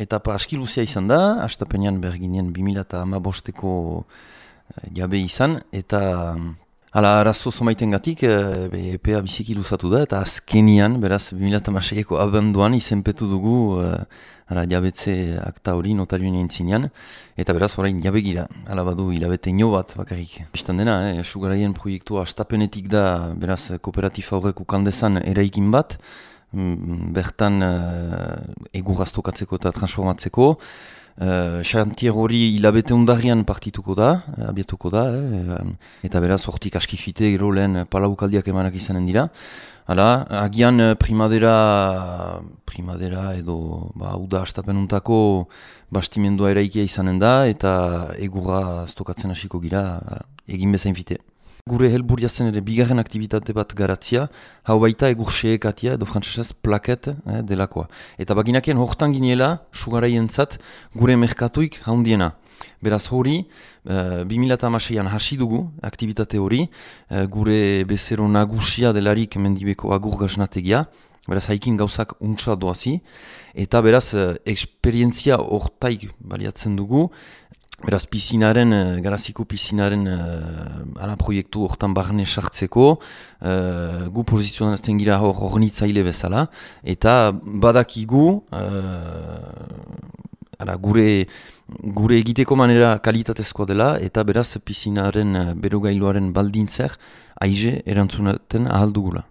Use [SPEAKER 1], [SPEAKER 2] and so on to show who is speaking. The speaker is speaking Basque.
[SPEAKER 1] etapa aski luzea izan da, astapenean berginen 2000 eta amabosteko jabe izan, eta Hala, arazo zomaiten gatik, e, EPA biziki luzatu da, eta azkenian, beraz, 2006eko abenduan izenpetu dugu e, ara, jabetze akta hori notarioen entzinean, eta beraz, orain jabegira, hala badu hilabete ino bat bakarrik. Bistan dena, e, sugaraien proiektua astapenetik da, beraz, kooperatifa horrek ukandezan eraikin bat, mm, bertan e, eguraztokatzeko eta transformatzeko, Xantier uh, hori hilabete undarrian partituko da, eh, abiatuko da, eh, eta beraz hortik askifite gero lehen palaukaldiak emanak izanen dira. Hala, agian eh, primadera, primadera edo ba, uda astapenuntako bastimendua eraikia izanen da, eta egurra stokatzen hasiko gira, egin bezain fite. Gure helburia zen ere bigarren aktivitate bat garatzia, hau baita egur seekatia edo frantzesez plaket eh, delakoa. Eta baginakien hortan ginela, sugaraien zat, gure merkatuik haundiena. Beraz hori, uh, 2006an hasi dugu aktivitate hori, uh, gure bezero nagusia delarik mendibeko agur gaznategia, beraz haikin gauzak untsa doazi, eta beraz uh, eksperientzia hortaik baliatzen dugu, Beraz, pizinaren, eh, garaziko pizinaren uh, ala proiektu hortan barne sartzeko, uh, gu pozizionatzen gira hor hornitzaile bezala, eta badakigu, uh, ala, gure, gure egiteko manera kalitatezkoa dela, eta beraz, pizinaren berogailuaren baldintzer, aize erantzunaten ahal dugula.